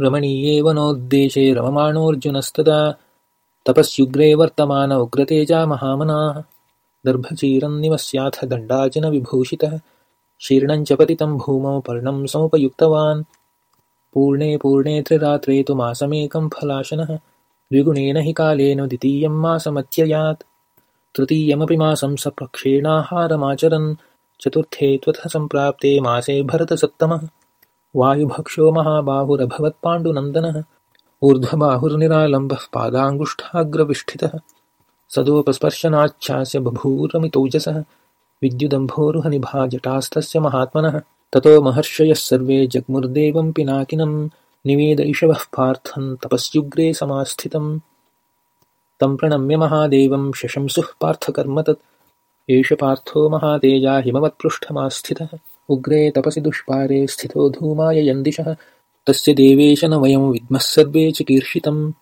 रमणीये वनोद्देशे रममाणोऽर्जुनस्तदा। तपस्युग्रे वर्तमान उग्रतेजा महामनाः। दर्भचीरन्निवस्याथ दण्डाजिनविभूषितः शीर्णञ्च पतितं भूमौ पर्णं समुपयुक्तवान्। पूर्णे पूर्णे त्रिरात्रे तु मासमेकं फलाशनः। द्विगुणेन हि कालेन द्वितीयं मासमत्ययात्। तृतीयमपि मासं सप्रक्षेणाहारमाचरन्। चतुर्थे त्वथ सम्प्राप्ते मासे भरतसत्तमः वायुभक्षो महाबाहुरभवत्पाण्डुनन्दनः ऊर्ध्वबाहुर्निरालम्बः पादाङ्गुष्ठाग्रविष्ठितः सदोपस्पर्शनाच्छास्य बभूरमितौजसः विद्युदम्भोरुहनिभाजटास्तस्य महात्मनः ततो महर्षयः सर्वे जग्मुर्देवं पिनाकिनं निवेदयिषवः पार्थं तपस्युग्रे समास्थितं तं प्रणम्य महादेवं शशंसुः पार्थकर्म तत् एष पार्थो महातेजा हिमवत्पृष्ठमास्थितः उग्रे तपसि दुष्पारे स्थितो धूमाय यन्दिशः। तस्य देवेश न वयं विद्मः सर्वे चिकीर्षितम्